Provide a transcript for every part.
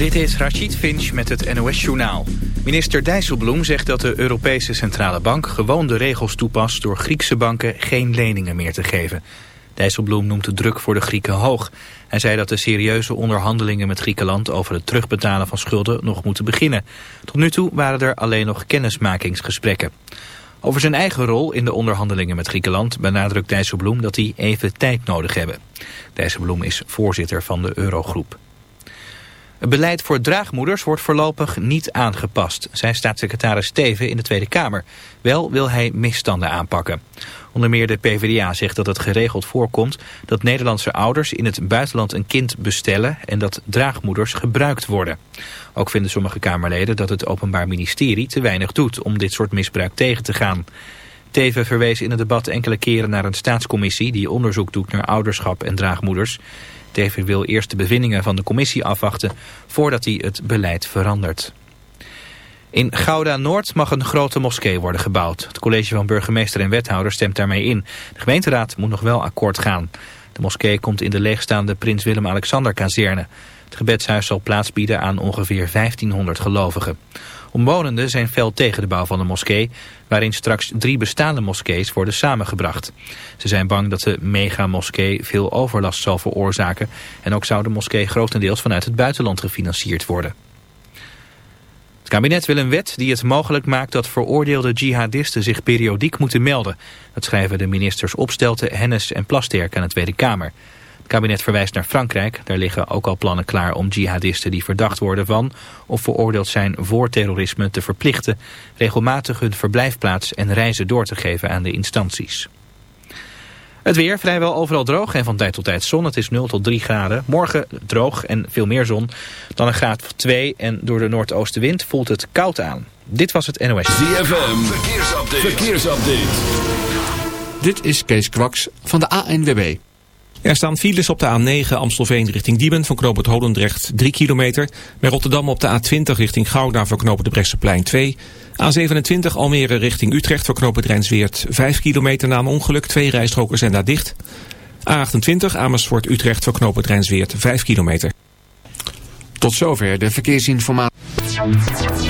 Dit is Rachid Finch met het NOS-journaal. Minister Dijsselbloem zegt dat de Europese Centrale Bank gewoon de regels toepast... door Griekse banken geen leningen meer te geven. Dijsselbloem noemt de druk voor de Grieken hoog. Hij zei dat de serieuze onderhandelingen met Griekenland... over het terugbetalen van schulden nog moeten beginnen. Tot nu toe waren er alleen nog kennismakingsgesprekken. Over zijn eigen rol in de onderhandelingen met Griekenland benadrukt Dijsselbloem dat die even tijd nodig hebben. Dijsselbloem is voorzitter van de Eurogroep. Het beleid voor draagmoeders wordt voorlopig niet aangepast, zei staatssecretaris Steven in de Tweede Kamer. Wel wil hij misstanden aanpakken. Onder meer de PvdA zegt dat het geregeld voorkomt dat Nederlandse ouders in het buitenland een kind bestellen en dat draagmoeders gebruikt worden. Ook vinden sommige Kamerleden dat het Openbaar Ministerie te weinig doet om dit soort misbruik tegen te gaan. Teven verwees in het debat enkele keren naar een staatscommissie die onderzoek doet naar ouderschap en draagmoeders. Teven wil eerst de bevindingen van de commissie afwachten voordat hij het beleid verandert. In Gouda-Noord mag een grote moskee worden gebouwd. Het college van burgemeester en wethouder stemt daarmee in. De gemeenteraad moet nog wel akkoord gaan. De moskee komt in de leegstaande Prins Willem-Alexander-kazerne. Het gebedshuis zal plaats bieden aan ongeveer 1500 gelovigen. Omwonenden zijn fel tegen de bouw van de moskee, waarin straks drie bestaande moskees worden samengebracht. Ze zijn bang dat de megamoskee veel overlast zal veroorzaken en ook zou de moskee grotendeels vanuit het buitenland gefinancierd worden. Het kabinet wil een wet die het mogelijk maakt dat veroordeelde jihadisten zich periodiek moeten melden. Dat schrijven de ministers Opstelten, Hennis en Plasterk aan de Tweede Kamer kabinet verwijst naar Frankrijk. Daar liggen ook al plannen klaar om jihadisten die verdacht worden van... of veroordeeld zijn voor terrorisme te verplichten... regelmatig hun verblijfplaats en reizen door te geven aan de instanties. Het weer vrijwel overal droog en van tijd tot tijd zon. Het is 0 tot 3 graden. Morgen droog en veel meer zon. Dan een graad of 2 en door de noordoostenwind voelt het koud aan. Dit was het NOS. ZFM, verkeersupdate. verkeersupdate. Dit is Kees Kwaks van de ANWB. Er staan files op de A9 Amstelveen richting Diemen van knooppunt Holendrecht 3 kilometer. Bij Rotterdam op de A20 richting Gouda voor knooppunt de Bresseplein 2. A27 Almere richting Utrecht voor knooppunt Rijnsweert 5 kilometer na een ongeluk. Twee rijstroken zijn daar dicht. A28 Amersfoort Utrecht voor knooppunt Rijnsweert 5 kilometer. Tot zover de verkeersinformatie.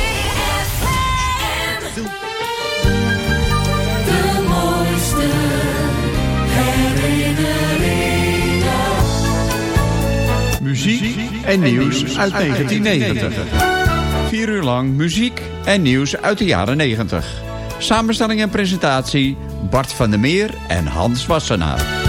Muziek en nieuws uit 1990. Vier uur lang muziek en nieuws uit de jaren 90. Samenstelling en presentatie Bart van der Meer en Hans Wassenaar.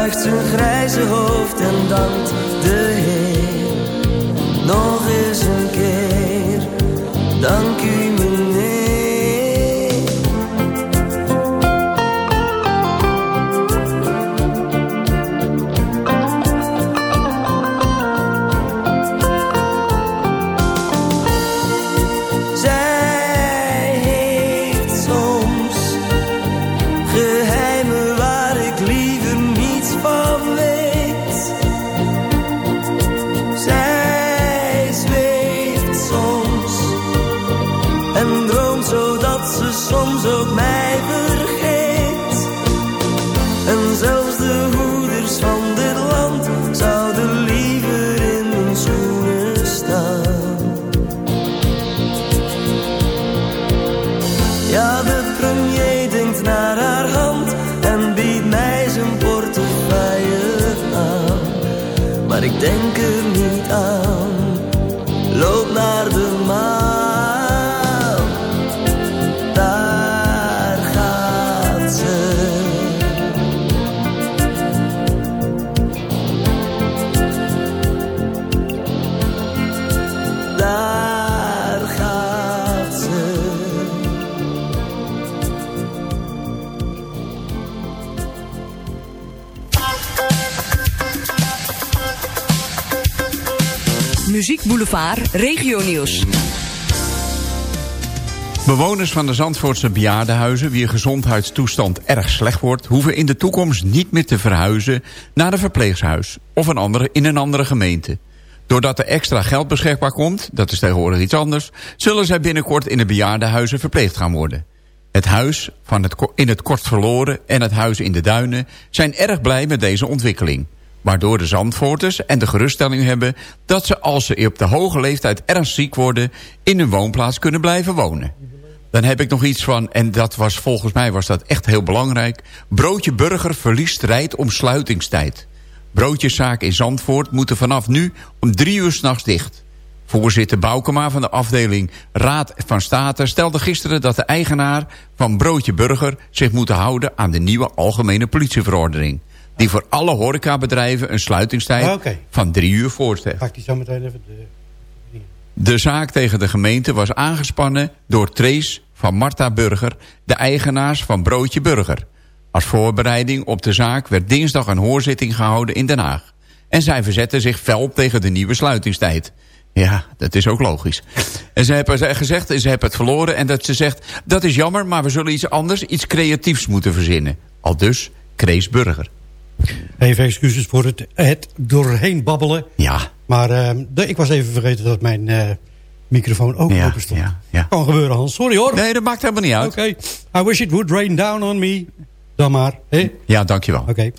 Buigt zijn grijze hoofd en dankt Boulevard Regio Nieuws. Bewoners van de Zandvoortse bejaardenhuizen... wier gezondheidstoestand erg slecht wordt... hoeven in de toekomst niet meer te verhuizen naar een verpleeghuis... of een andere, in een andere gemeente. Doordat er extra geld beschikbaar komt, dat is tegenwoordig iets anders... zullen zij binnenkort in de bejaardenhuizen verpleegd gaan worden. Het huis van het, in het kort verloren en het huis in de duinen... zijn erg blij met deze ontwikkeling. Waardoor de Zandvoorters en de geruststelling hebben... dat ze als ze op de hoge leeftijd ernstig ziek worden... in hun woonplaats kunnen blijven wonen. Dan heb ik nog iets van, en dat was volgens mij was dat echt heel belangrijk... Broodje Burger verliest strijd om sluitingstijd. Broodjeszaak in Zandvoort moeten vanaf nu om drie uur s'nachts dicht. Voorzitter Boukema van de afdeling Raad van State stelde gisteren dat de eigenaar van Broodje Burger zich moet houden aan de nieuwe algemene politieverordening. Die voor alle horecabedrijven een sluitingstijd oké. van drie uur voorstelt. Ga ik die zo meteen even... De... De zaak tegen de gemeente was aangespannen door Trace van Marta Burger, de eigenaars van Broodje Burger. Als voorbereiding op de zaak werd dinsdag een hoorzitting gehouden in Den Haag. En zij verzetten zich fel tegen de nieuwe sluitingstijd. Ja, dat is ook logisch. En ze hebben gezegd, ze hebben het verloren en dat ze zegt... dat is jammer, maar we zullen iets anders, iets creatiefs moeten verzinnen. Al dus Krees Burger. Even excuses voor het, het doorheen babbelen. Ja. Maar ehm, de- ik was even vergeten dat mijn eh, microfoon ook Ja, open stond. ja, ja. Kan gebeuren, Hans. Sorry hoor. Nee, dat maakt helemaal niet uit. Oké. I wish it would rain down on me. Dan maar. hè? Ja, dankjewel. Oké.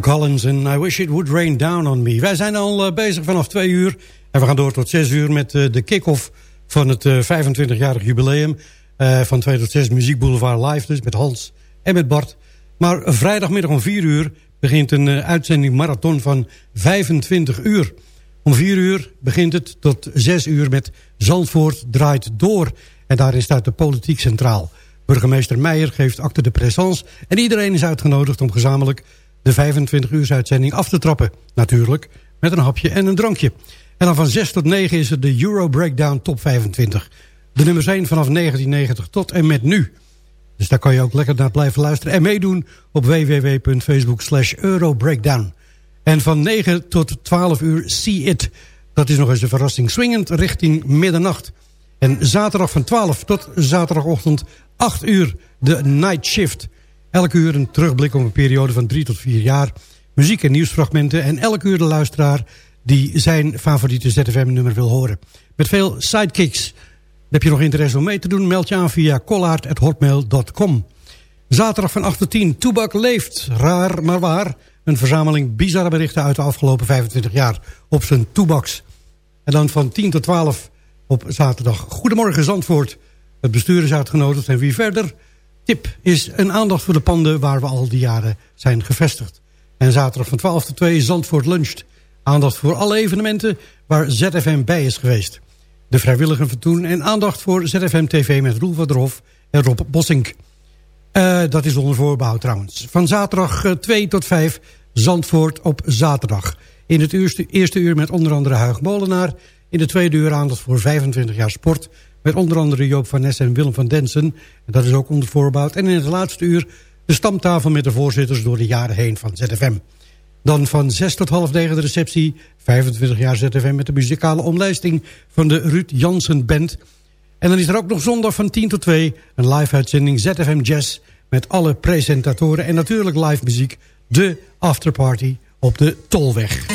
Collins en I Wish It Would Rain Down On Me. Wij zijn al uh, bezig vanaf twee uur. En we gaan door tot zes uur met uh, de kick-off van het uh, 25-jarig jubileum... van 2 tot 6 Muziek Boulevard Live dus, met Hans en met Bart. Maar vrijdagmiddag om vier uur begint een uitzending marathon van 25 uur. Om vier uur begint het tot zes uur met Zandvoort draait door. En daarin staat de politiek centraal. Burgemeester Meijer geeft acte de présence... en iedereen is uitgenodigd om gezamenlijk de 25 uur uitzending af te trappen. Natuurlijk, met een hapje en een drankje. En dan van 6 tot 9 is het de Euro Breakdown Top 25. De nummers zijn vanaf 1990 tot en met nu. Dus daar kan je ook lekker naar blijven luisteren en meedoen op www.facebook slash Eurobreakdown. En van 9 tot 12 uur See It. Dat is nog eens een verrassing. Swingend richting middernacht. En zaterdag van 12 tot zaterdagochtend 8 uur de Night Shift. Elk uur een terugblik op een periode van 3 tot 4 jaar. Muziek en nieuwsfragmenten. En elk uur de luisteraar die zijn favoriete ZFM-nummer wil horen. Met veel sidekicks. Heb je nog interesse om mee te doen? Meld je aan via kollaard.hotmail.com. Zaterdag van 8 tot 10. Toebak leeft. Raar maar waar. Een verzameling bizarre berichten uit de afgelopen 25 jaar op zijn toebaks. En dan van 10 tot 12 op zaterdag. Goedemorgen Zandvoort. Het bestuur is uitgenodigd en wie verder? Tip is een aandacht voor de panden waar we al die jaren zijn gevestigd. En zaterdag van 12 tot 2 Zandvoort luncht. Aandacht voor alle evenementen waar ZFM bij is geweest. De vrijwilliger van toen en aandacht voor ZFM TV met Roel van der en Rob Bossink. Uh, dat is onder voorbouw trouwens. Van zaterdag 2 uh, tot 5 Zandvoort op zaterdag. In het eerste, eerste uur met onder andere Huig Molenaar. In de tweede uur aandacht voor 25 jaar sport. Met onder andere Joop van Ness en Willem van Densen. En dat is ook onder voorbouwd. En in het laatste uur de stamtafel met de voorzitters door de jaren heen van ZFM. Dan van 6 tot half 9 de receptie. 25 jaar ZFM met de muzikale omlijsting van de Ruud Jansen Band. En dan is er ook nog zondag van 10 tot 2 een live uitzending ZFM Jazz... met alle presentatoren en natuurlijk live muziek. De afterparty op de Tolweg.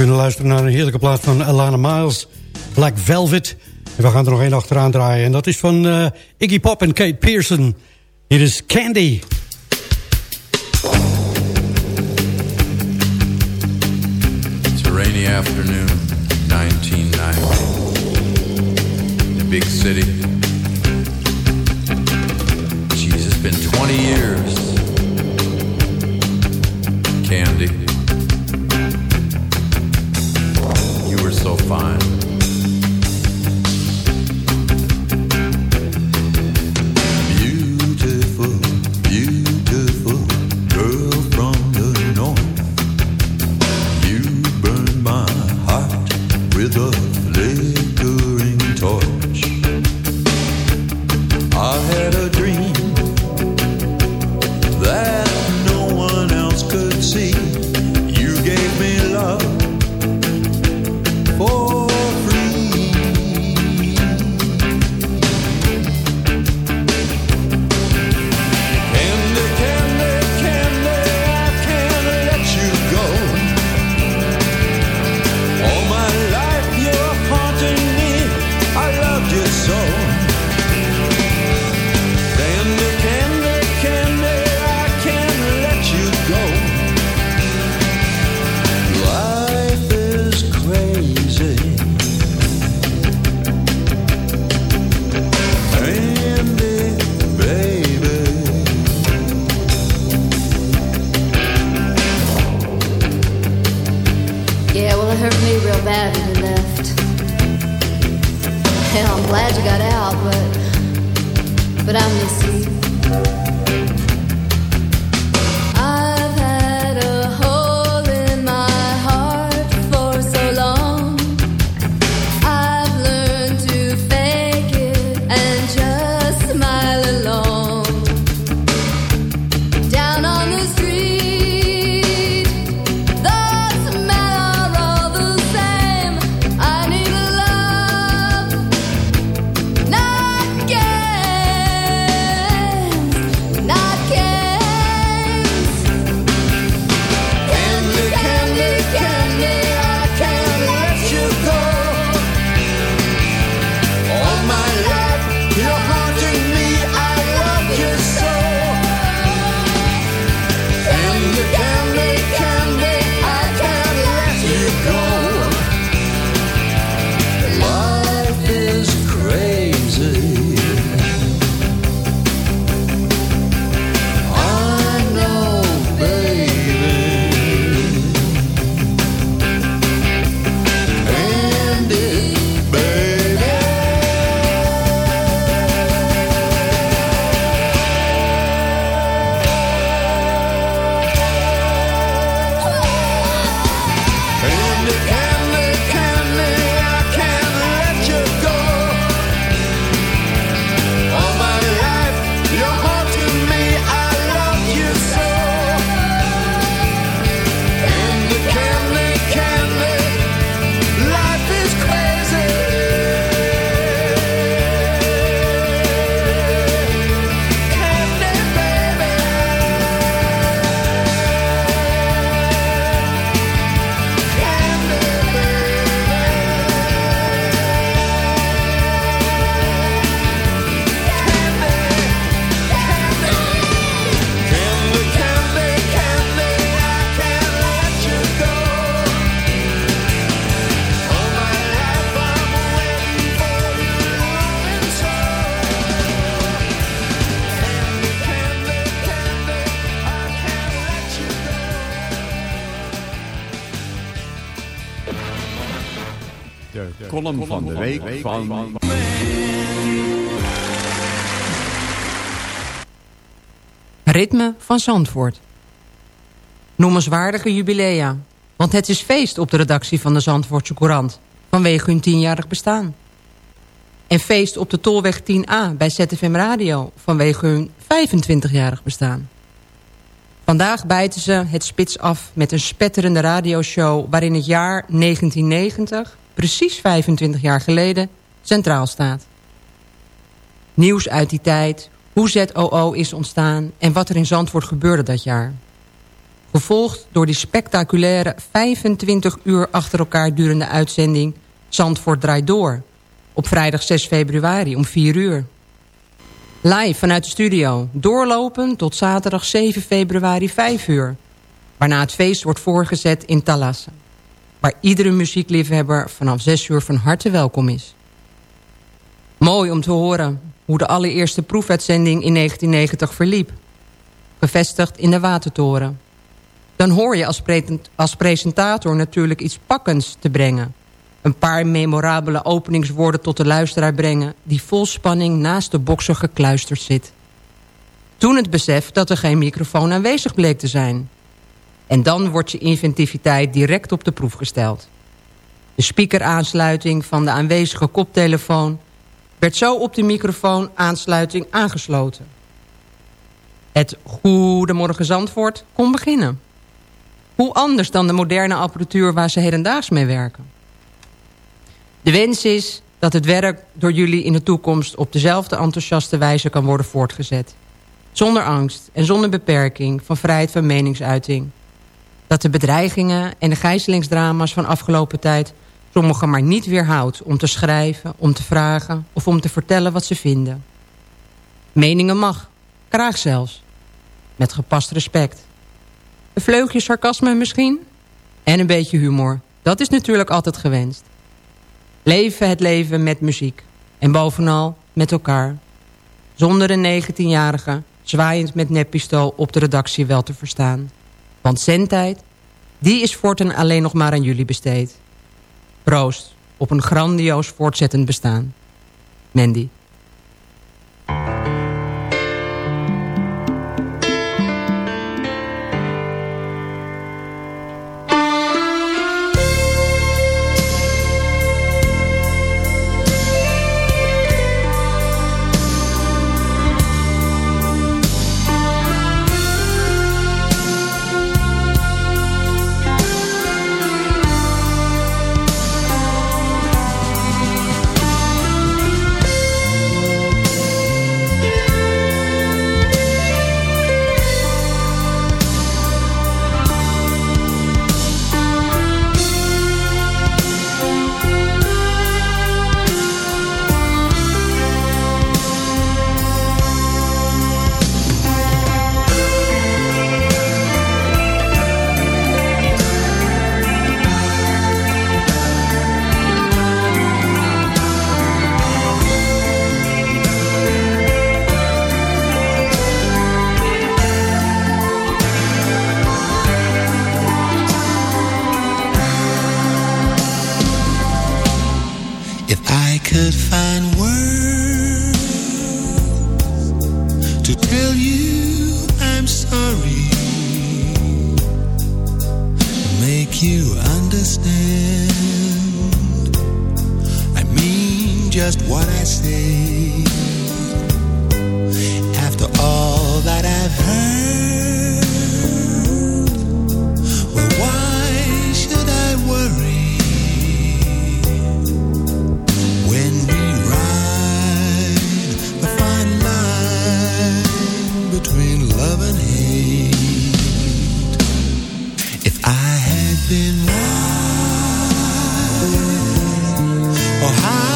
kunnen luisteren naar een heerlijke plaat van Alana Miles. Black Velvet. En we gaan er nog één achteraan draaien. En dat is van eh, Iggy Pop en Kate Pearson. Hier is Candy. van de week van... Ritme van Zandvoort. Noemenswaardige jubilea. Want het is feest op de redactie van de Zandvoortse Courant. Vanwege hun tienjarig bestaan. En feest op de Tolweg 10A bij ZFM Radio. Vanwege hun 25-jarig bestaan. Vandaag bijten ze het spits af met een spetterende radioshow... waarin het jaar 1990 precies 25 jaar geleden, centraal staat. Nieuws uit die tijd, hoe ZOO is ontstaan en wat er in Zandvoort gebeurde dat jaar. Gevolgd door die spectaculaire 25 uur achter elkaar durende uitzending Zandvoort draait door. Op vrijdag 6 februari om 4 uur. Live vanuit de studio, doorlopen tot zaterdag 7 februari 5 uur. Waarna het feest wordt voorgezet in Talassa. Waar iedere muziekliefhebber vanaf 6 uur van harte welkom is. Mooi om te horen hoe de allereerste proefuitzending in 1990 verliep. Gevestigd in de Watertoren. Dan hoor je als, als presentator natuurlijk iets pakkends te brengen. Een paar memorabele openingswoorden tot de luisteraar brengen... die vol spanning naast de bokser gekluisterd zit. Toen het besef dat er geen microfoon aanwezig bleek te zijn. En dan wordt je inventiviteit direct op de proef gesteld. De speakeraansluiting van de aanwezige koptelefoon... werd zo op de microfoonaansluiting aangesloten. Het Goedemorgen Zandvoort kon beginnen. Hoe anders dan de moderne apparatuur waar ze hedendaags mee werken. De wens is dat het werk door jullie in de toekomst... op dezelfde enthousiaste wijze kan worden voortgezet. Zonder angst en zonder beperking van vrijheid van meningsuiting. Dat de bedreigingen en de gijzelingsdrama's van afgelopen tijd... sommigen maar niet weerhoudt om te schrijven, om te vragen... of om te vertellen wat ze vinden. Meningen mag, graag zelfs. Met gepast respect. Een vleugje sarcasme misschien? En een beetje humor. Dat is natuurlijk altijd gewenst. Leven het leven met muziek. En bovenal met elkaar. Zonder een 19-jarige zwaaiend met neppistool op de redactie wel te verstaan. Want zendtijd, die is voortaan alleen nog maar aan jullie besteed. Proost op een grandioos voortzettend bestaan. Mandy. You understand. I mean just what I say. After all that I've heard, had been right, oh how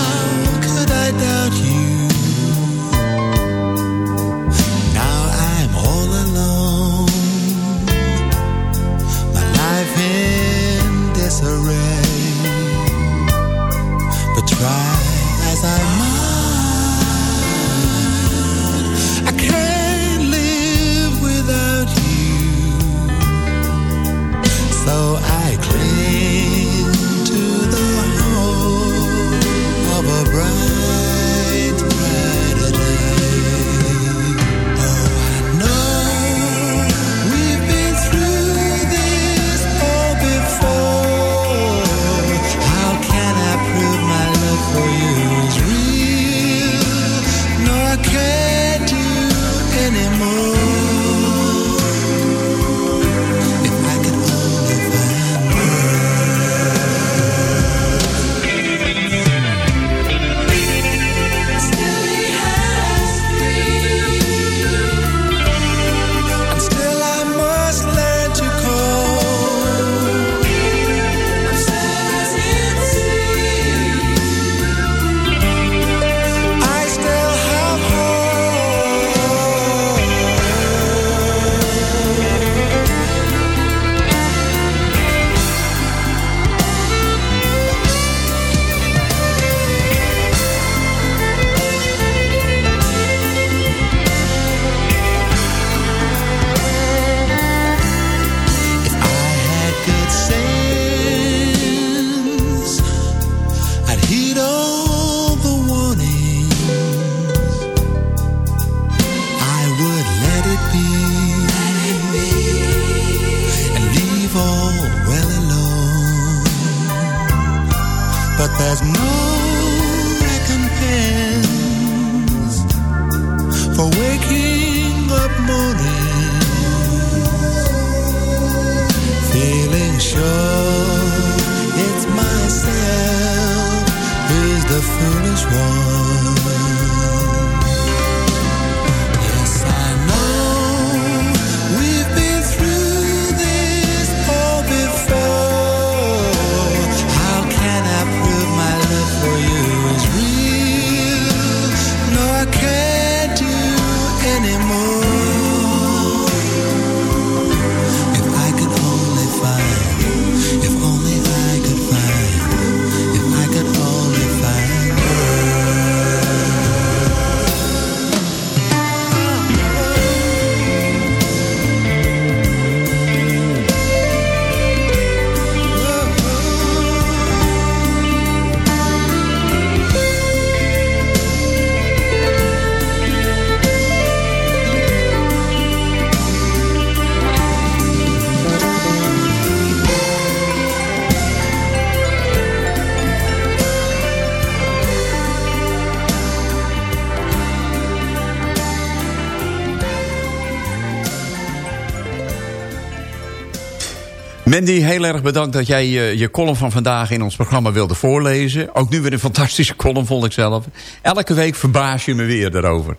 Mandy, heel erg bedankt dat jij je, je column van vandaag in ons programma wilde voorlezen. Ook nu weer een fantastische column, vond ik zelf. Elke week verbaas je me weer daarover.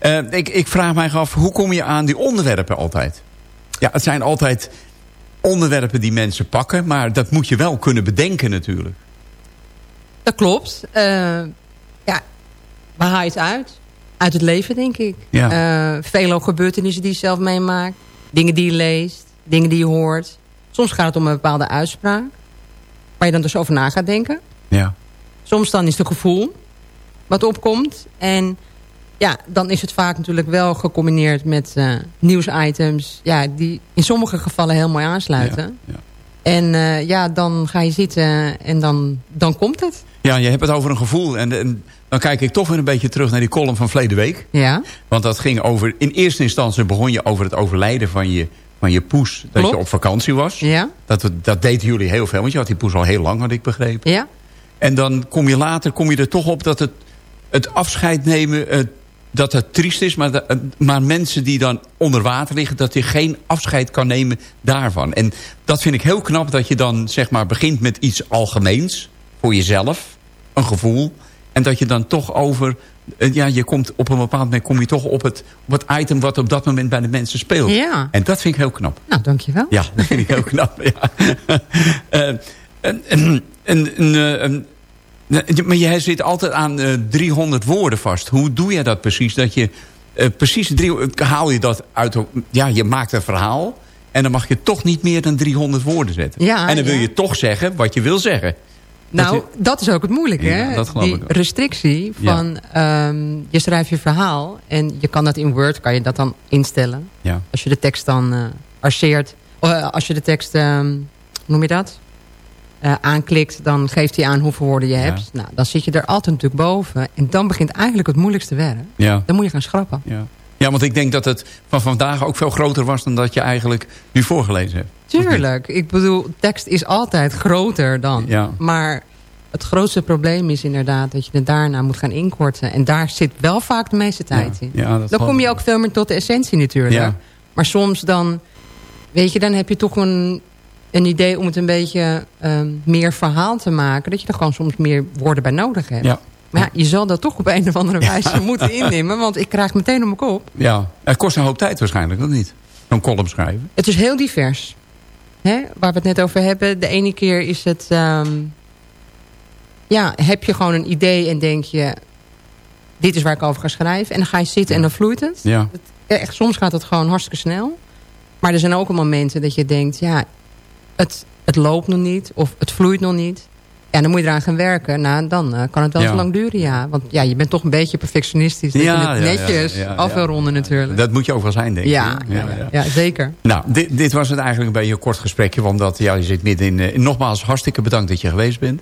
Eh, ik, ik vraag mij af, hoe kom je aan die onderwerpen altijd? Ja, het zijn altijd onderwerpen die mensen pakken... maar dat moet je wel kunnen bedenken natuurlijk. Dat klopt. Eh, ja, waar haal je het uit? Uit het leven, denk ik. Ja. Eh, vele gebeurtenissen die je zelf meemaakt. Dingen die je leest. Dingen die je hoort. Soms gaat het om een bepaalde uitspraak. Waar je dan dus over na gaat denken. Ja. Soms dan is het gevoel wat opkomt. En ja, dan is het vaak natuurlijk wel gecombineerd met eh, nieuwsitems. Ja, die in sommige gevallen heel mooi aansluiten. Ja, En eh, ja, dan ga je zitten en dan, dan komt het. Ja, je hebt het over een gevoel. En, en dan kijk ik toch weer een beetje terug naar die column van verleden week. Ja. Want dat ging over... In eerste instantie begon je over het overlijden van je, van je poes. Dat Klopt. je op vakantie was. Ja. Dat, dat deden jullie heel veel. Want je had die poes al heel lang, had ik begrepen. Ja. En dan kom je later kom je er toch op dat het, het afscheid nemen... eh, dat het triest is, maar, dat- maar mensen die dan onder water liggen... dat je geen afscheid kan nemen daarvan. En dat vind ik heel knap dat je dan zeg maar begint met iets algemeens... voor jezelf, een gevoel... en dat je dan toch over... eh, ja, je komt op een bepaald moment kom je toch op het, op het item... wat op dat moment bij de mensen speelt. Ja. En dat vind ik heel knap. Nou, dankjewel. Ja, dat vind ik heel knap. Ja. Eh, en, en, Maar jij zit altijd aan eh 300 woorden vast. Hoe doe je dat precies? Dat je precies drie, haal je dat uit... Ja, je maakt een verhaal... en dan mag je toch niet meer dan 300 woorden zetten. Ja, en dan wil ja. je toch zeggen wat je wil zeggen. Nou, Dat dat is ook het moeilijke. Hè? dat geloof Die restrictie Ja. van ehm, je schrijft je verhaal en je kan dat in Word, kan je dat dan instellen. Ja. Als je de tekst dan eh arceert, eh, als je de tekst, hoe noem je dat? Eh, aanklikt, dan geeft hij aan hoeveel woorden je hebt. Nou, dan zit je er altijd natuurlijk boven. En dan begint eigenlijk het moeilijkste werk. Ja. Dan moet je gaan schrappen. Ja. Ja, want ik denk dat het van vandaag ook veel groter was... dan dat je eigenlijk nu voorgelezen hebt. Tuurlijk. Ik bedoel, tekst is altijd groter dan. Ja. Maar het grootste probleem is inderdaad dat je het daarna moet gaan inkorten. En daar zit wel vaak de meeste tijd in. Ja, dat dan kom je ook veel meer tot de essentie natuurlijk. Ja. Maar soms dan, weet je, dan heb je toch een, een idee om het een beetje ehm, meer verhaal te maken. Dat je er gewoon soms meer woorden bij nodig hebt. Ja. Maar ja, je zal dat toch op een of andere wijze moeten innemen. Want ik krijg meteen op mijn kop. Ja, het kost een hoop tijd waarschijnlijk, of niet? Zo'n column schrijven. Het is heel divers. Hè? Waar we het net over hebben. De ene keer is het... ehm, ja, heb je gewoon een idee en denk je... Dit is waar ik over ga schrijven. En dan ga je zitten en dan vloeit het. Ja. Echt, soms gaat het gewoon hartstikke snel. Maar er zijn ook momenten dat je denkt... Ja, het, het loopt nog niet. Of het vloeit nog niet. Ja, dan moet je eraan gaan werken. Nou, dan eh, kan het wel Ja. zo lang duren, ja. Want ja, je bent toch een beetje perfectionistisch. Dat je het netjes ja, ja, af wil ja. ronden natuurlijk. Dat moet je ook wel zijn, denk ik. Ja, ja, ja, ja, zeker. Nou, dit, dit was het eigenlijk een beetje een kort gesprekje. Want ja, je zit midden in, eh, Nogmaals, hartstikke bedankt dat je geweest bent.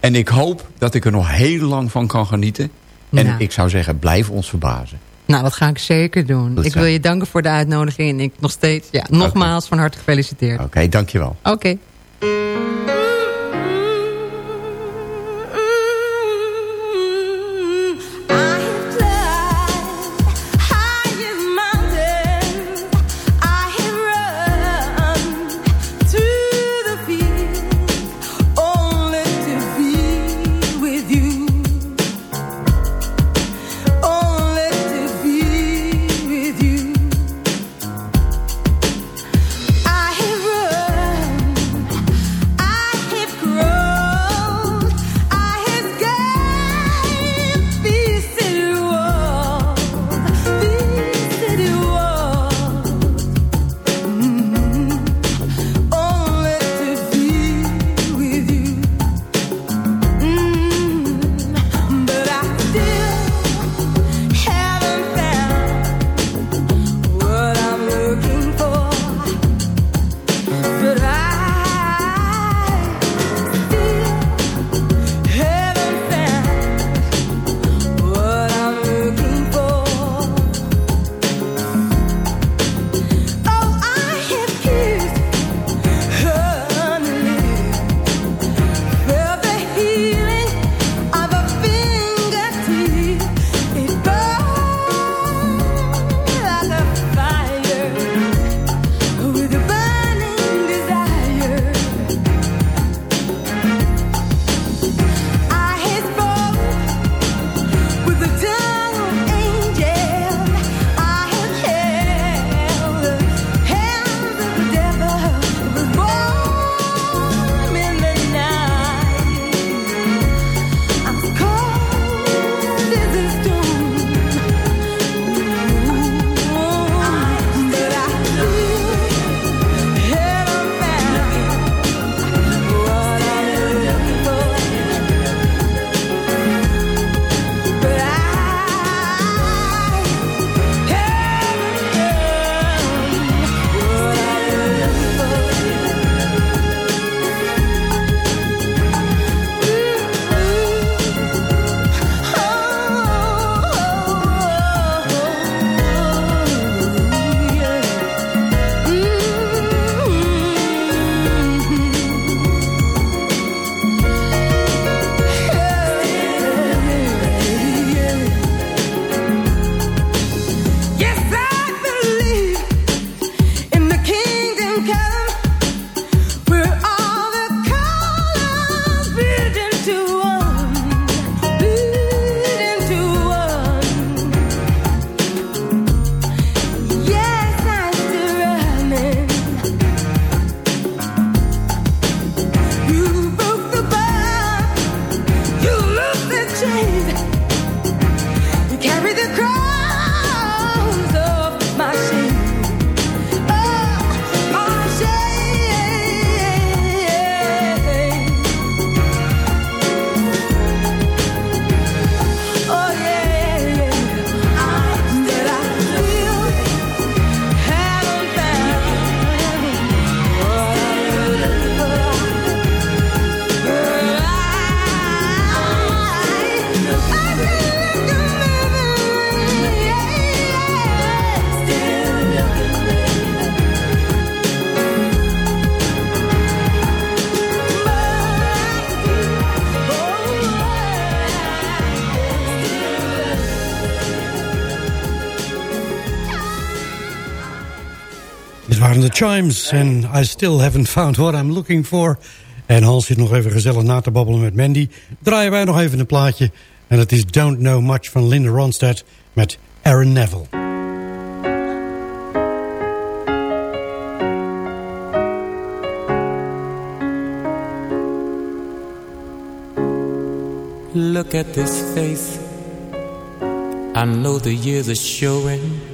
En ik hoop dat ik er nog heel lang van kan genieten. En Ja. ik zou zeggen, blijf ons verbazen. Nou, dat ga ik zeker doen. Ik wil je danken voor de uitnodiging. En ik nog steeds, ja, nogmaals van harte gefeliciteerd. Oké, dankjewel. Oké. Chimes and I still haven't found what I'm looking for. En Hans zit nog even gezellig na te babbelen met Mandy. Draaien wij nog even een plaatje. En het is Don't Know Much van Linda Ronstadt met Aaron Neville. Look at this face. I know the years are showing.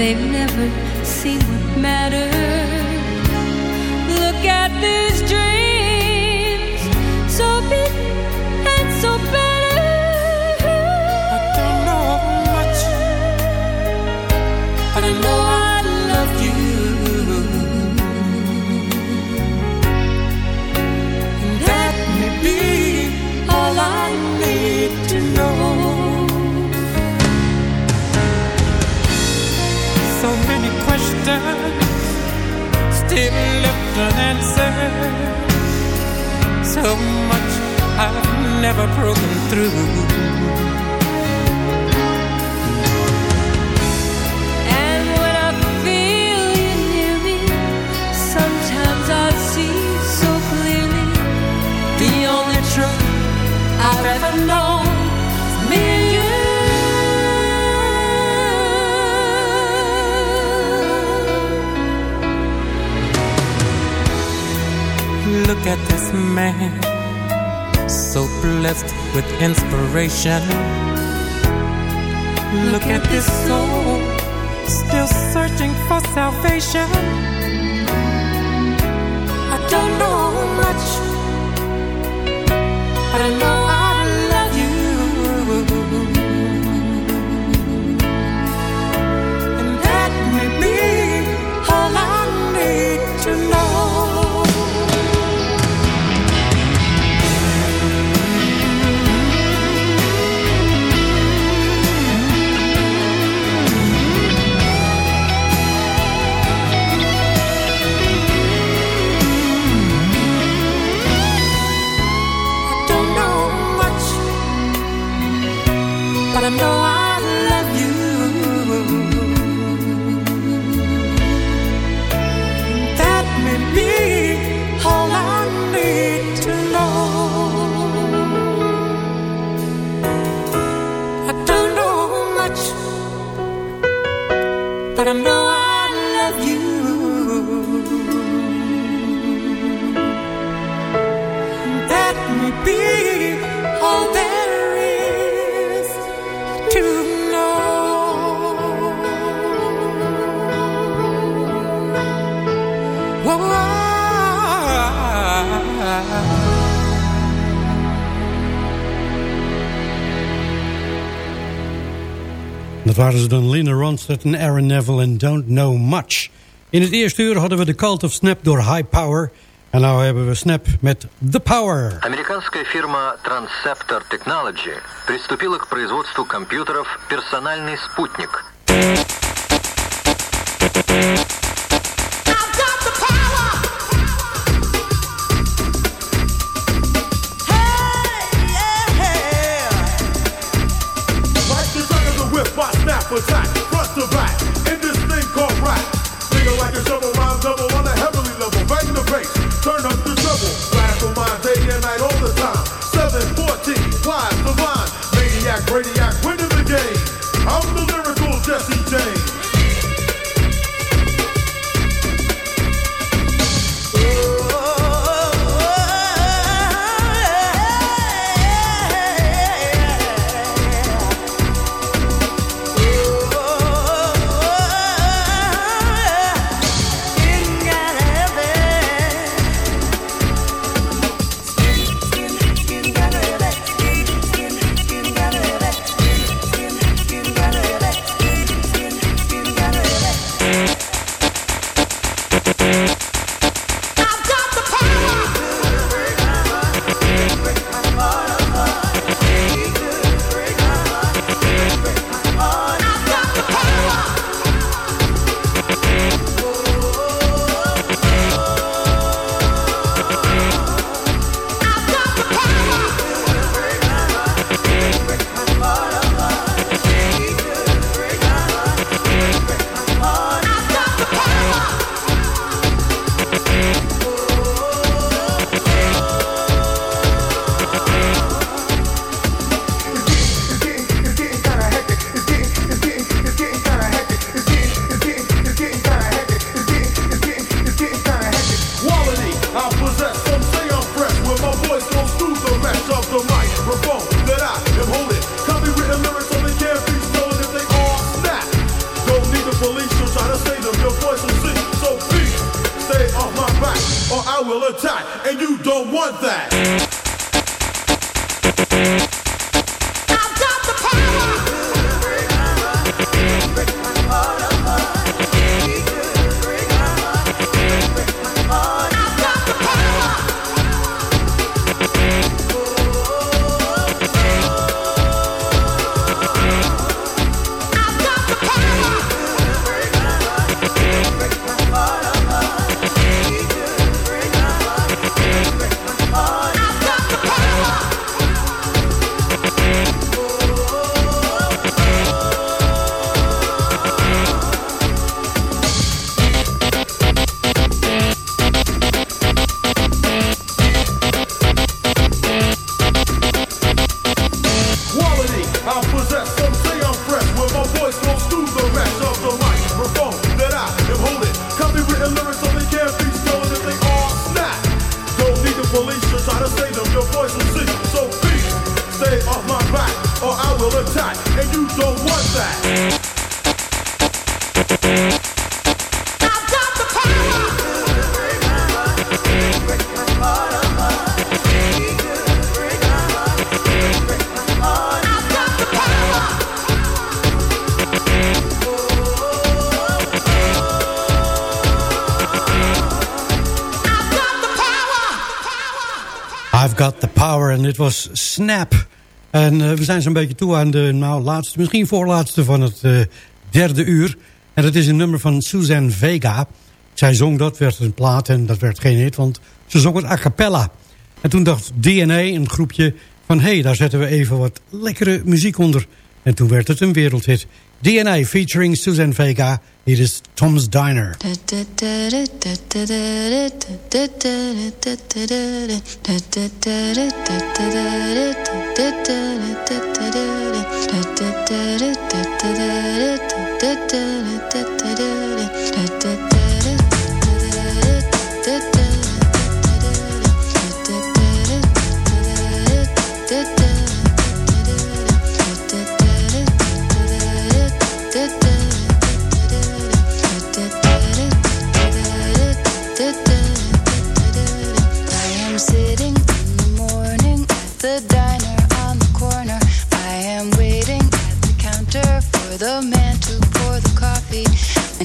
they've never seen what matters. Look at these dreams, questions still left unanswered. So much I've never broken through. Inspiration. Look at this soul, still searching for salvation. I don't know much, I know Dat waren ze dan Linda Ronstadt en Aaron Neville en Don't Know Much. In het eerste uur hadden we de Cult of Snap door High Power. En nou hebben we Snap met The Power. Американская фирма Transceptor Technology приступила к производству компьютеров «Персональный спутник». Got the power en dit was Snap. En eh, we zijn zo'n beetje toe aan de nou, laatste, misschien voorlaatste van het eh, derde uur. En dat is een nummer van Suzanne Vega. Zij zong dat, werd een plaat en dat werd geen hit, want ze zong het a cappella. En toen dacht DNA, een groepje, van hé, hey, daar zetten we even wat lekkere muziek onder. En toen werd het een wereldhit. DNA featuring Suzanne Vega. It is Tom's Diner.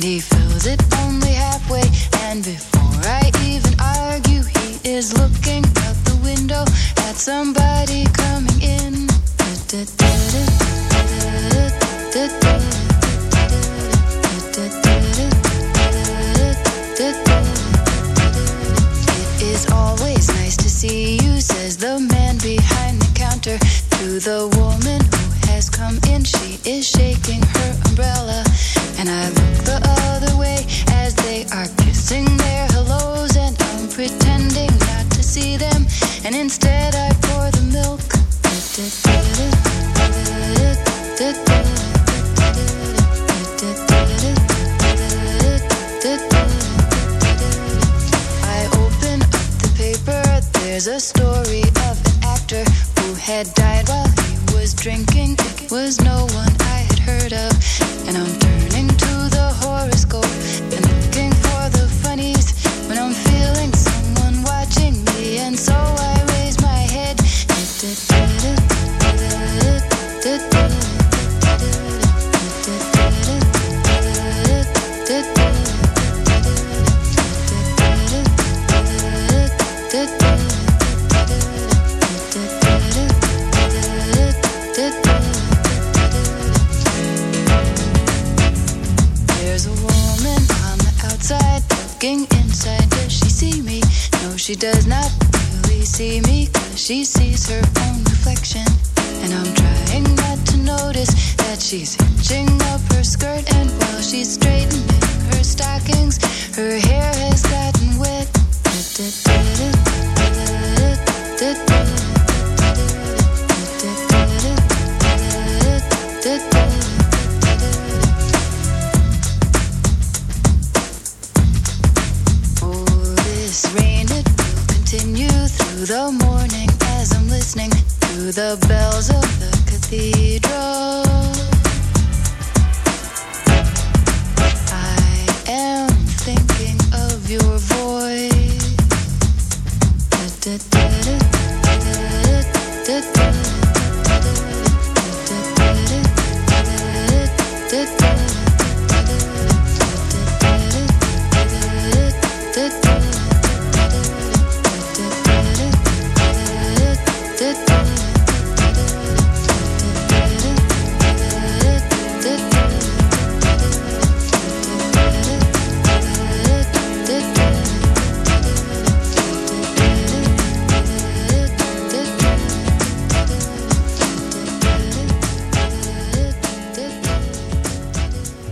He fills it only halfway. And before I even argue, he is looking out the window at somebody coming in. It is always nice to see you, says the man behind the counter to the woman has come in. She is shaking her umbrella, and I look the other way as they are kissing their hellos, and I'm pretending not to see them, and instead I pour the milk. I open up the paper. There's a story of an actor who had died while he was drinking. Was no one your voice.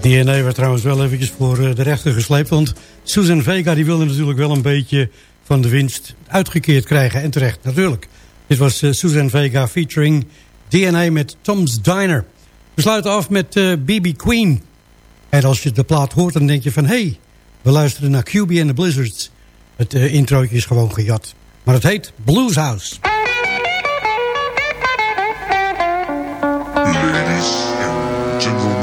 DNA werd trouwens wel eventjes voor eh, de rechter gesleept. Want Susan Vega die wilde natuurlijk wel een beetje van de winst uitgekeerd krijgen. En terecht, natuurlijk. Dit was eh, Susan Vega featuring DNA met Tom's Diner. We sluiten af met eh, BB Queen. En als je de plaat hoort, dan denk je van... hey, we luisteren naar QB and the Blizzards. Het uh, is gewoon gejat. Maar het heet Blues House. Ladies and gentlemen.